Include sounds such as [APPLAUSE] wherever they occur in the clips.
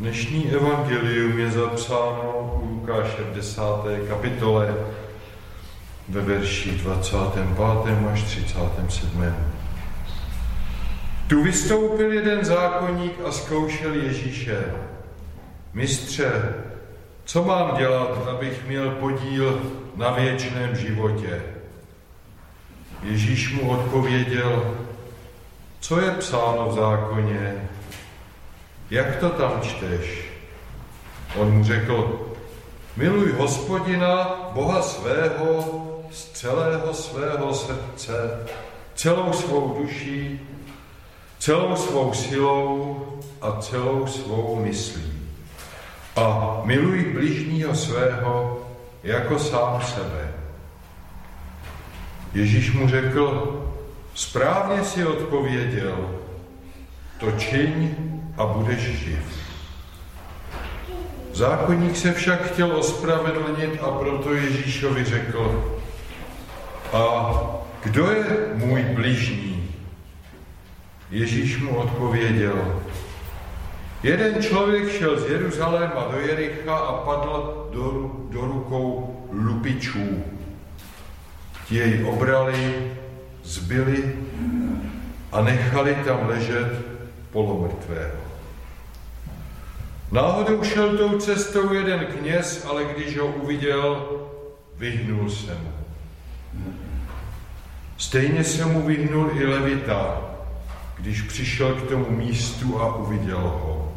Dnešní evangelium je zapsáno u Lukáše v 10. kapitole ve verši 25. až 37. Tu vystoupil jeden zákonník a zkoušel Ježíše. Mistře, co mám dělat, abych měl podíl na věčném životě? Ježíš mu odpověděl, co je psáno v zákoně, jak to tam čteš? On mu řekl, miluj hospodina, Boha svého, z celého svého srdce, celou svou duší, celou svou silou a celou svou myslí. A miluj bližního svého jako sám sebe. Ježíš mu řekl, správně si odpověděl, to čiň a budeš živ. Zákonník se však chtěl ospravedlnit a proto Ježíšovi řekl, a kdo je můj bližní? Ježíš mu odpověděl, jeden člověk šel z Jeruzaléma do Jericha a padl do, do rukou lupičů. Ti jej obrali, zbyli a nechali tam ležet polomrtvého. Náhodou šel tou cestou jeden kněz, ale když ho uviděl, vyhnul se mu. Stejně se mu vyhnul i Levita, když přišel k tomu místu a uviděl ho.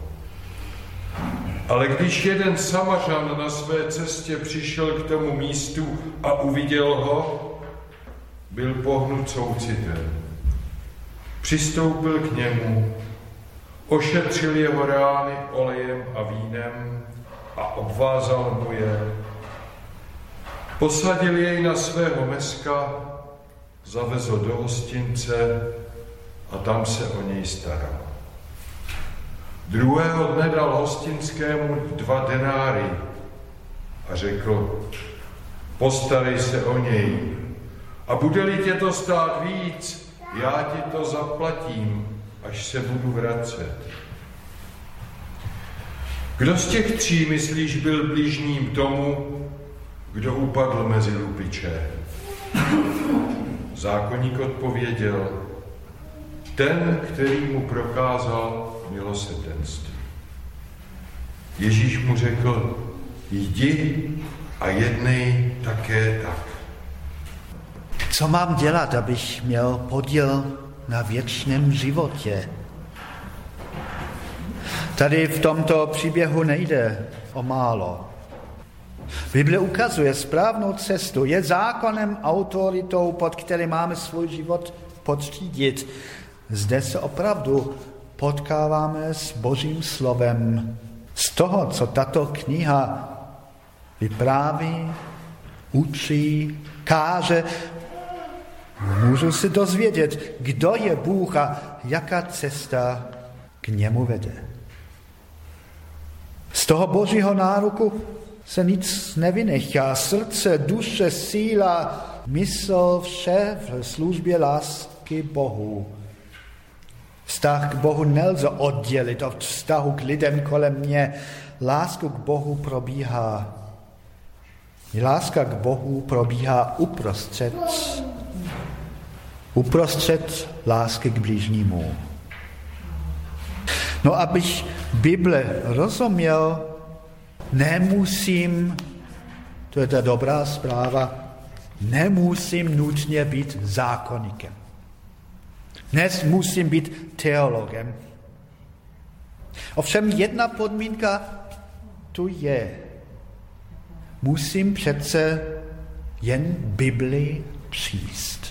Ale když jeden samařan na své cestě přišel k tomu místu a uviděl ho, byl pohnut soucitem. Přistoupil k němu, ošetřil jeho rány olejem a vínem a obvázal mu je. Posadil jej na svého meska, zavezl do hostince a tam se o něj staral. Druhého dne dal hostinskému dva denáry a řekl, postarej se o něj a bude-li tě to stát víc, já ti to zaplatím až se budu vracet. Kdo z těch tří, myslíš, byl blížním tomu, kdo upadl mezi lupiče? Zákonník odpověděl, ten, který mu prokázal milosrdenství. Ježíš mu řekl, jdi a jednej také tak. Co mám dělat, abych měl podíl na věčném životě. Tady v tomto příběhu nejde o málo. Bible ukazuje správnou cestu, je zákonem, autoritou, pod který máme svůj život podřídit. Zde se opravdu potkáváme s Božím slovem. Z toho, co tato kniha vypráví, učí, káže, Můžu si dozvědět, kdo je Bůh a jaká cesta k němu vede. Z toho božího náruku se nic nevynechá. Srdce, duše, síla, mysl, vše v službě lásky Bohu. Vztah k Bohu nelze oddělit od vztahu k lidem kolem mě. Láska k Bohu probíhá. Láska k Bohu probíhá uprostřed uprostřed lásky k blížnímu. No, abych Bible rozuměl, nemusím, to je ta dobrá zpráva, nemusím nutně být zákonikem. Dnes musím být teologem. Ovšem jedna podmínka tu je. Musím přece jen Bibli číst.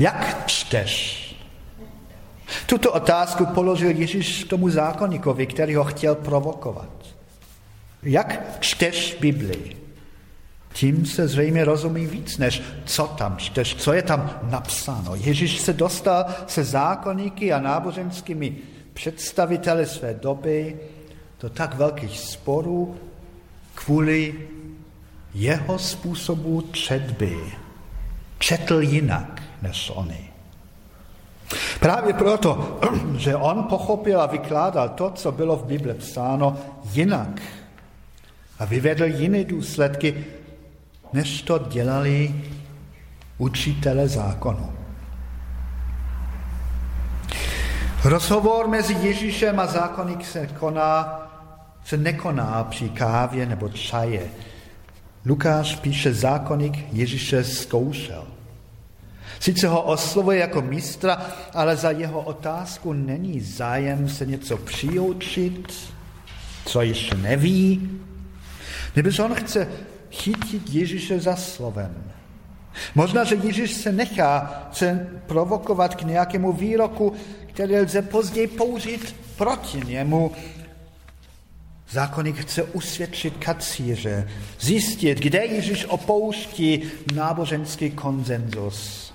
Jak čteš? Tuto otázku položil Ježíš tomu zákonníkovi, který ho chtěl provokovat. Jak čteš Bibli? Tím se zřejmě rozumí víc, než co tam čteš, co je tam napsáno. Ježíš se dostal se zákonníky a náboženskými představiteli své doby do tak velkých sporů kvůli jeho způsobu četby. Četl jinak než oni. Právě proto, [CLEARS THROAT] že on pochopil a vykládal to, co bylo v Bibli psáno jinak a vyvedl jiné důsledky, než to dělali učitele zákonu. Rozhovor mezi Ježíšem a zákonník se, koná, se nekoná při kávě nebo čaje. Lukáš píše, zákonník Ježíše zkoušel. Sice ho oslovuje jako mistra, ale za jeho otázku není zájem se něco přiučit, co ještě neví, nebo on chce chytit Ježíše za slovem. Možná, že Ježíš se nechá se provokovat k nějakému výroku, který lze později použít proti němu. Zákonník chce usvědčit kacíře, zjistit, kde Ježíš opouští náboženský konsenzus.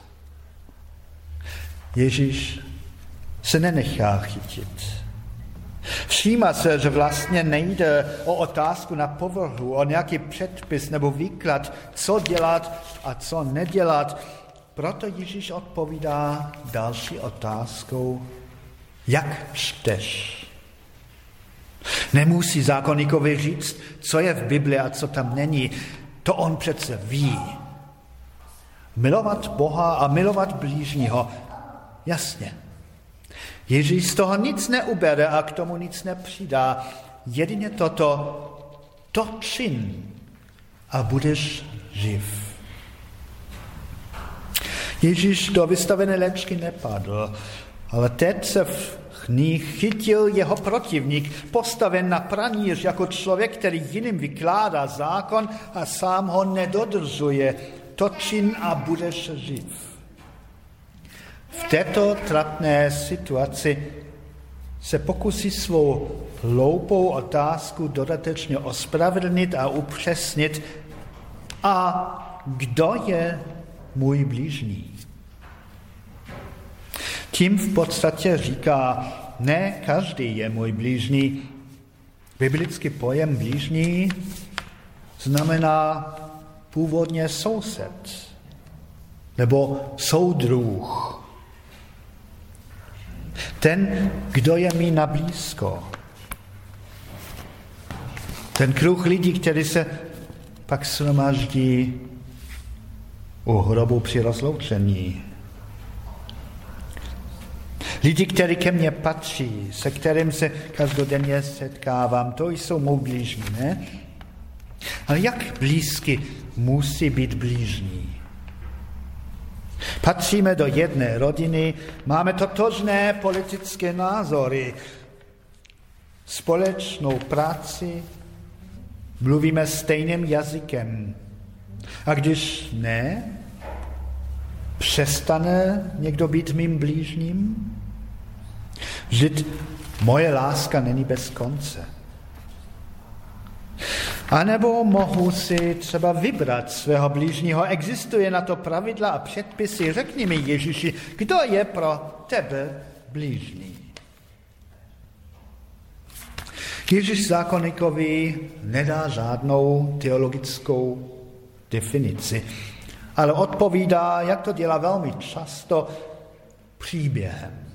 Ježíš se nenechá chytit. Všímá se, že vlastně nejde o otázku na povrhu, o nějaký předpis nebo výklad, co dělat a co nedělat. Proto Ježíš odpovídá další otázkou, jak čteš? Nemusí zákonníkovi říct, co je v Bibli a co tam není. To on přece ví. Milovat Boha a milovat blížního, jasně. Ježíš z toho nic neubere a k tomu nic nepřidá. Jedině toto, to čin a budeš živ. Ježíš do vystavené léčky nepadl, ale teď se v ní chytil jeho protivník, postaven na praníř jako člověk, který jiným vykládá zákon a sám ho nedodržuje. To čin a budeš živ. V této trapné situaci se pokusí svou hloupou otázku dodatečně ospravedlnit a upřesnit. A kdo je můj blížní? Tím v podstatě říká, ne každý je můj blížní. Biblický pojem blížní znamená původně soused nebo soudruh. Ten, kdo je mi na blízko. Ten kruh lidí, který se pak shromaždí u hrobu při rozloučení. Lidi, kteří ke mně patří, se kterým se každodenně setkávám, to jsou mou blížní, ne? Ale jak blízky musí být blížní? Patříme do jedné rodiny, máme totožné politické názory, společnou práci, mluvíme stejným jazykem. A když ne, přestane někdo být mým blížním? Vždyť moje láska není bez konce. A nebo mohu si třeba vybrat svého blížního. Existuje na to pravidla a předpisy. Řekni mi, Ježíši, kdo je pro tebe blížný? Ježíš zákonníkovi nedá žádnou teologickou definici, ale odpovídá, jak to dělá velmi často, příběhem.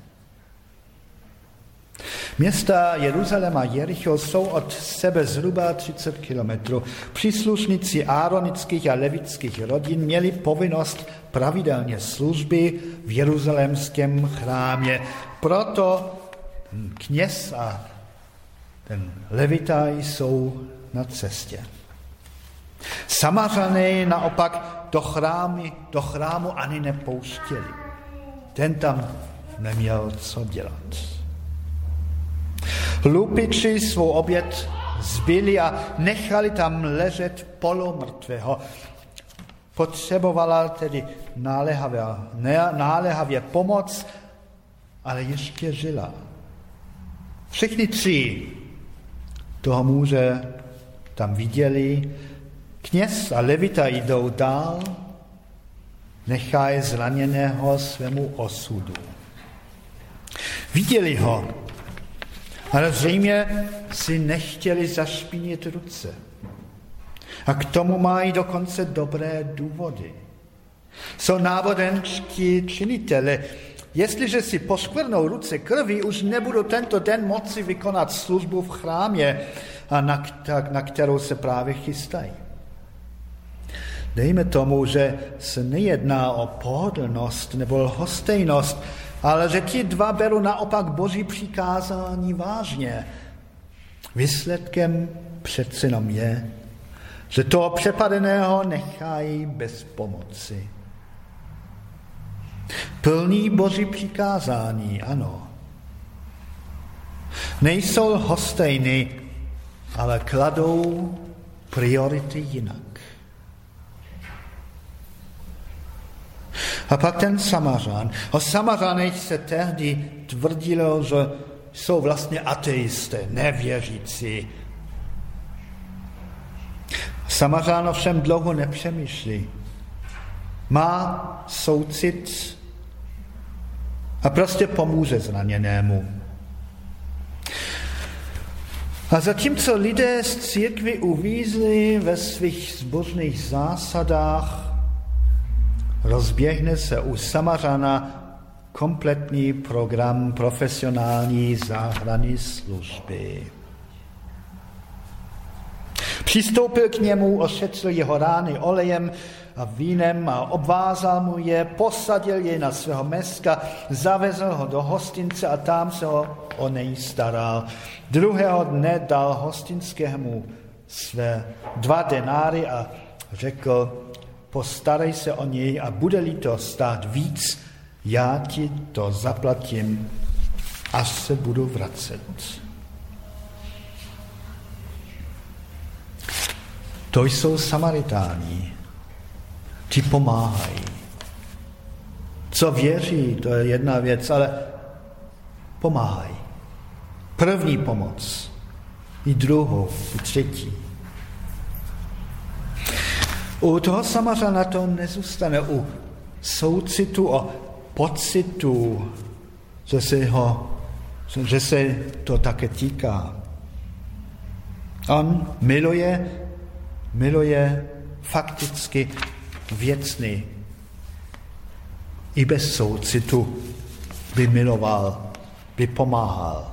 Města Jeruzalém a Jericho jsou od sebe zhruba 30 kilometrů. Příslušníci áronických a levických rodin měli povinnost pravidelně služby v jeruzalémském chrámě. Proto kněz a ten levita jsou na cestě. Samařané naopak do, chrámy, do chrámu ani nepouštěli. Ten tam neměl co dělat. Lupiči svou oběd zbyli a nechali tam ležet polomrtvého. Potřebovala tedy náléhavě, náléhavě pomoc, ale ještě žila. Všichni tři toho muže tam viděli. Kněz a levita jdou dál, nechají zraněného svému osudu. Viděli ho, ale zřejmě si nechtěli zašpinit ruce. A k tomu mají dokonce dobré důvody. Jsou nábodenští činitele, jestliže si poskvrnou ruce krví, už nebudu tento den moci vykonat službu v chrámě, a na, na kterou se právě chystají. Dejme tomu, že se nejedná o pohodlnost nebo lhostejnost, ale že ti dva berou naopak boží přikázání vážně. Výsledkem přece jenom je, že toho přepadeného nechají bez pomoci. Plní boží přikázání, ano. Nejsou hostejny, ale kladou priority jinak. A pak ten Samařán. O Samařanech se tehdy tvrdilo, že jsou vlastně ateisté, nevěřící. Samařán ovšem dlouho nepřemýšlí. Má soucit a prostě pomůže zraněnému. A zatímco lidé z církvy uvízli ve svých zbožných zásadách, rozběhne se u Samařana kompletní program profesionální záhrany služby. Přistoupil k němu, ošetřil jeho rány olejem a vínem a obvázal mu je, posadil jej na svého meska, zavezl ho do hostince a tam se ho o něj staral. Druhého dne dal hostinskému své dva denáry a řekl, postarej se o něj a bude-li to stát víc, já ti to zaplatím, až se budu vracet. To jsou Samaritáni. Ti pomáhají. Co věří, to je jedna věc, ale pomáhají. První pomoc, i druhou, i třetí. U toho Samařana to nezůstane, u soucitu o pocitu, že se, ho, že se to také týká. On miluje, miluje fakticky věcný. I bez soucitu by miloval, by pomáhal.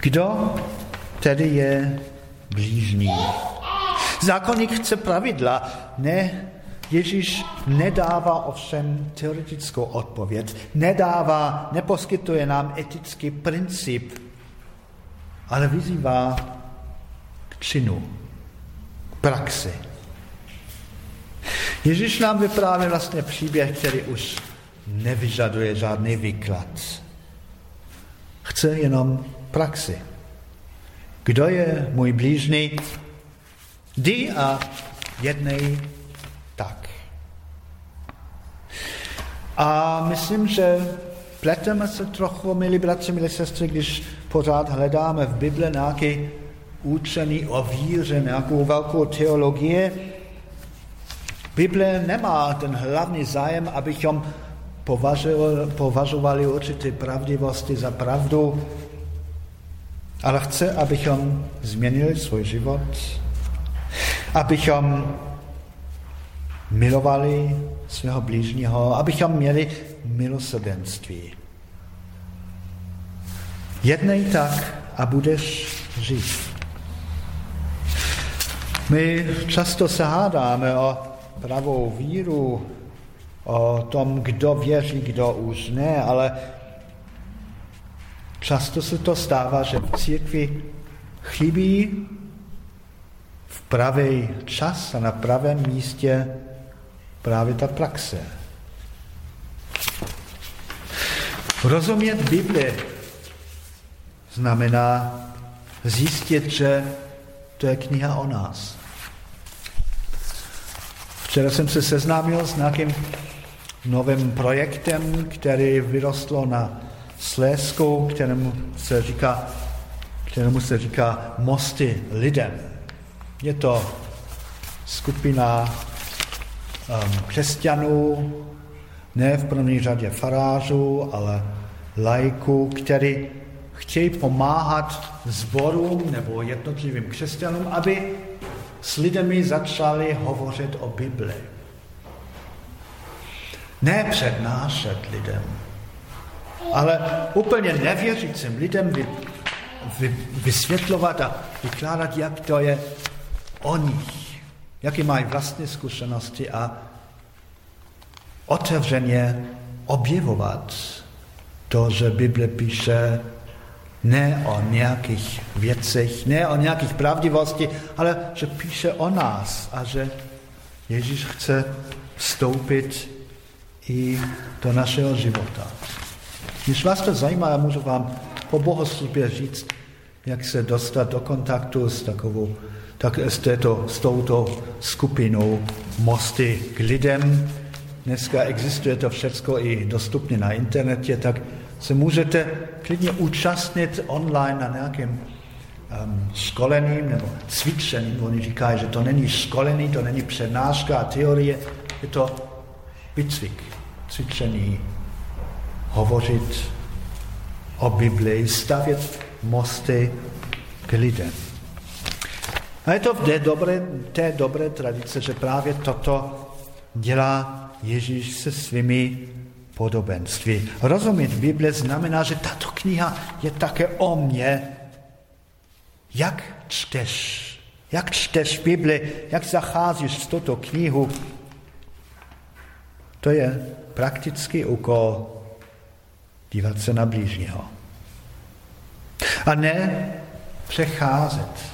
Kdo tedy je blížný? Zákonník chce pravidla, ne Ježíš nedává ovšem teoretickou odpověď, nedává, neposkytuje nám etický princip, ale vyzývá k činu, k praxi. Ježíš nám vypráví vlastně příběh, který už nevyžaduje žádný výklad. Chce jenom praxi. Kdo je můj blížný? Jdi a jednej tak. A myslím, že pleteme se trochu, milí bratři, milí sestry, když pořád hledáme v Bible nějaké učení o víře, nějakou velkou teologie. Bible nemá ten hlavní zájem, abychom považovali určité pravdivosti za pravdu, ale chce, abychom změnili svůj život, abychom milovali svého blížního, abychom měli milosrdenství. Jednej tak a budeš žít. My často se hádáme o pravou víru, o tom, kdo věří, kdo už ne, ale často se to stává, že v církvi chybí v pravý čas a na pravém místě právě ta praxe. Rozumět Bibli znamená zjistit, že to je kniha o nás. Včera jsem se seznámil s nějakým novým projektem, který vyrostlo na Slésku, kterému se říká, kterému se říká Mosty lidem. Je to skupina um, křesťanů, ne v první řadě farářů, ale lajků, který chtějí pomáhat zborům nebo jednotlivým křesťanům, aby s lidmi začali hovořit o Bibli. Ne přednášet lidem, ale úplně nevěřícím lidem vy, vy, vysvětlovat a vykládat, jak to je o nich, jaké mají vlastní zkušenosti a otevřeně objevovat to, že Bible píše ne o nějakých věcech, ne o nějakých pravdivosti, ale že píše o nás a že Ježíš chce vstoupit i do našeho života. Když vás to zajímá, já můžu vám po bohoslužbě říct, jak se dostat do kontaktu s takovou, tak s, této, s touto skupinou Mosty k lidem. Dneska existuje to všechno i dostupně na internetě, tak se můžete klidně účastnit online na nějakém um, školeným nebo cvičeným. Oni říkají, že to není školený, to není přednáška a teorie, je to výcvik, cvičení, hovořit o Biblii, stavět mosty k lidem. A je to v té dobré, té dobré tradice, že právě toto dělá Ježíš se svými podobenství. Rozumět Bible znamená, že tato kniha je také o mně. Jak čteš? Jak čteš Bibli? Jak zacházíš s touto knihu? To je praktický úkol dívat se na blížního. A ne přecházet,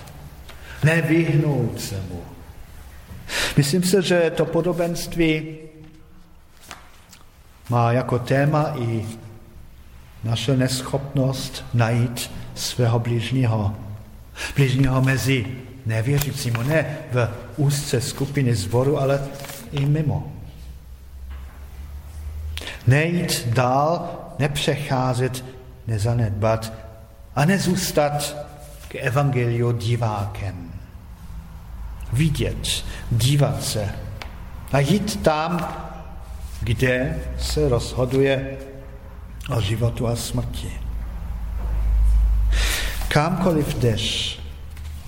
ne vyhnout se mu. Myslím si, že to podobenství má jako téma i naše neschopnost najít svého blížního. Blížního mezi nevěřícími, ne v úzce skupiny zboru, ale i mimo. Nejít dál, nepřecházet, nezanedbat a nezůstat k evangeliu divákem. Vidět, dívat se a jít tam, kde se rozhoduje o životu a smrti. Kamkoliv jdeš,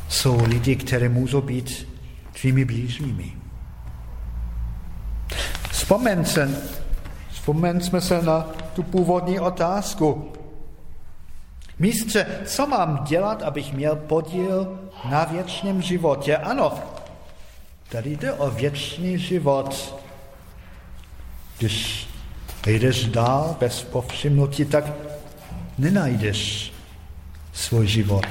jsou lidi, které můžou být tvými blížními. Vzpomeň se, vzpomeňme se na tu původní otázku. Mistře, co mám dělat, abych měl podíl na věčném životě? Ano, tady jde o věčný život. Když jdeš dál bez povšimnutí, tak nenajdeš svůj život.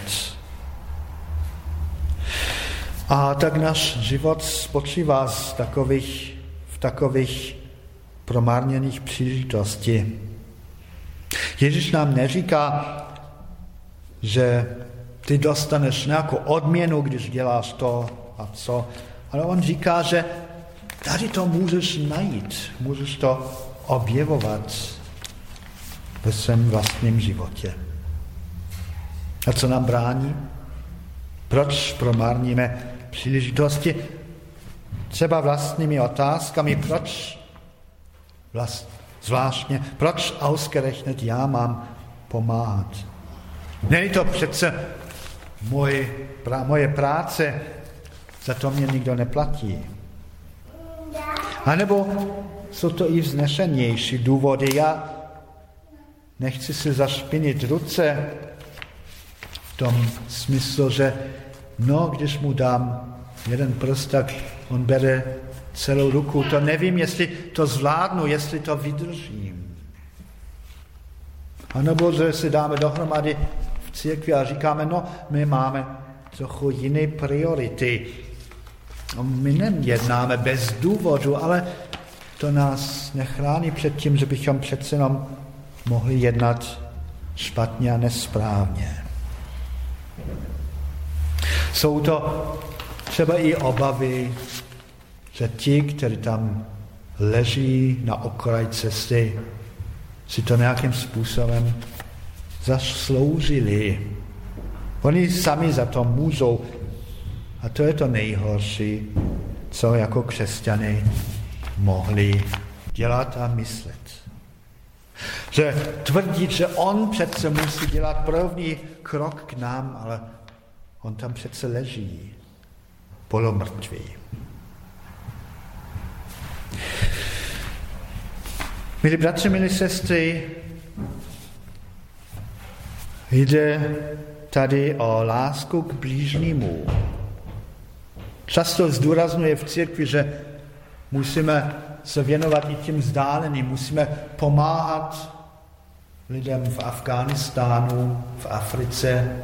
A tak náš život spočívá z takových, v takových promarněných příležitostí. Ježíš nám neříká, že ty dostaneš nějakou odměnu, když děláš to a co, ale on říká, že Tady to můžeš najít, můžeš to objevovat ve svém vlastním životě. A co nám brání? Proč promarníme příležitosti? Třeba vlastními otázkami, proč zvláštně, proč ausgerechnet já mám pomáhat? Není to přece moje, pra, moje práce, za to mě nikdo neplatí. A nebo jsou to i vznešenější důvody. Já nechci si zašpinit ruce v tom smyslu, že no, když mu dám jeden prst, tak on bere celou ruku. To nevím, jestli to zvládnu, jestli to vydržím. A nebo že si dáme dohromady v církvi a říkáme, no, my máme trochu jiné priority. No, my nejednáme bez důvodu, ale to nás nechrání před tím, že bychom přece jenom mohli jednat špatně a nesprávně. Jsou to třeba i obavy, že ti, kteří tam leží na okraji cesty, si to nějakým způsobem zasloužili. Oni sami za to můžou a to je to nejhorší, co jako křesťany mohli dělat a myslet. Že tvrdit, že on přece musí dělat první krok k nám, ale on tam přece leží, polomrtvý. Milí bratři, milí sestry, jde tady o lásku k blížnímu. Často zdůrazňuje v církvi, že musíme se věnovat i těm vzdáleným, musíme pomáhat lidem v Afghánistánu, v Africe.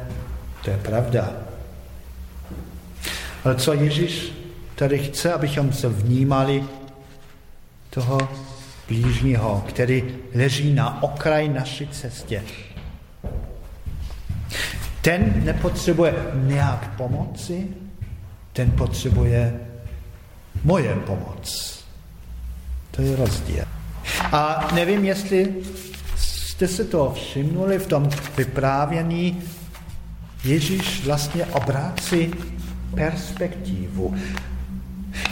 To je pravda. Ale co Ježíš tady chce, abychom se vnímali toho blížního, který leží na okraji naší cestě. Ten nepotřebuje nějak pomoci, ten potřebuje moje pomoc. To je rozdíl. A nevím, jestli jste se to všimnuli v tom vyprávění, Ježíš vlastně obrácí perspektivu.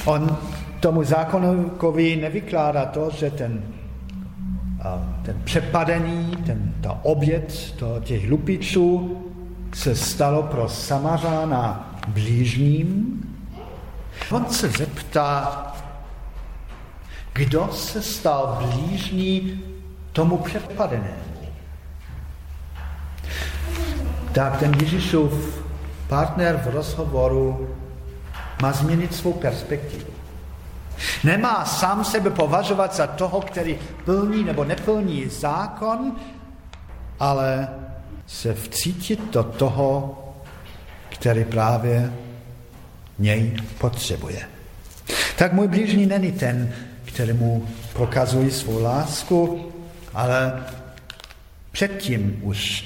On tomu zákonníkovi nevykládá to, že ten, ten přepadený, ten, ta oběd to, těch lupičů se stalo pro Samařána blížním. On se zeptá, kdo se stal blížní tomu přepadenému. Tak ten Ježíšův partner v rozhovoru má změnit svou perspektivu. Nemá sám sebe považovat za toho, který plní nebo neplní zákon, ale se vcítit do toho, který právě něj potřebuje. Tak můj blížní není ten, kterému prokazuji svou lásku, ale předtím už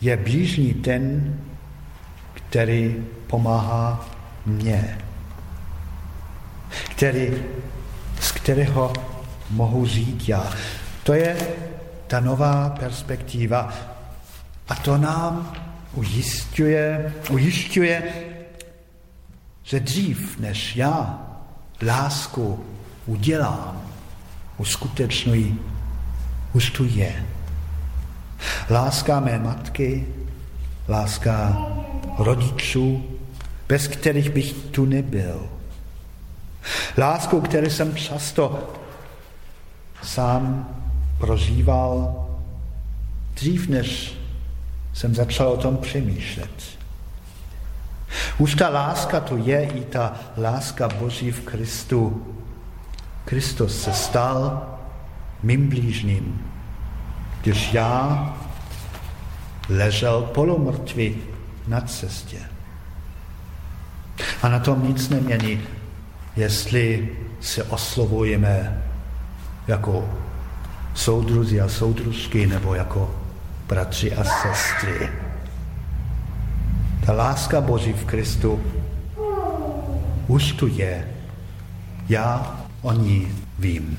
je blížní ten, který pomáhá mně který, z kterého mohu žít já. To je ta nová perspektiva. A to nám ujišťuje, ujišťuje, že dřív, než já lásku udělám, uskutečnuji, už tu je. Láska mé matky, láska rodičů, bez kterých bych tu nebyl. Lásku, kterou jsem často sám prožíval dřív, než jsem začal o tom přemýšlet. Už ta láska tu je i ta láska Boží v Kristu. Kristus se stal mým blížným, když já ležel polomrtvý na cestě. A na tom nic nemění jestli se oslovujeme jako soudruzi a soudružky nebo jako bratři a sestry. Ta láska Boží v Kristu už tu je. Já o ní vím.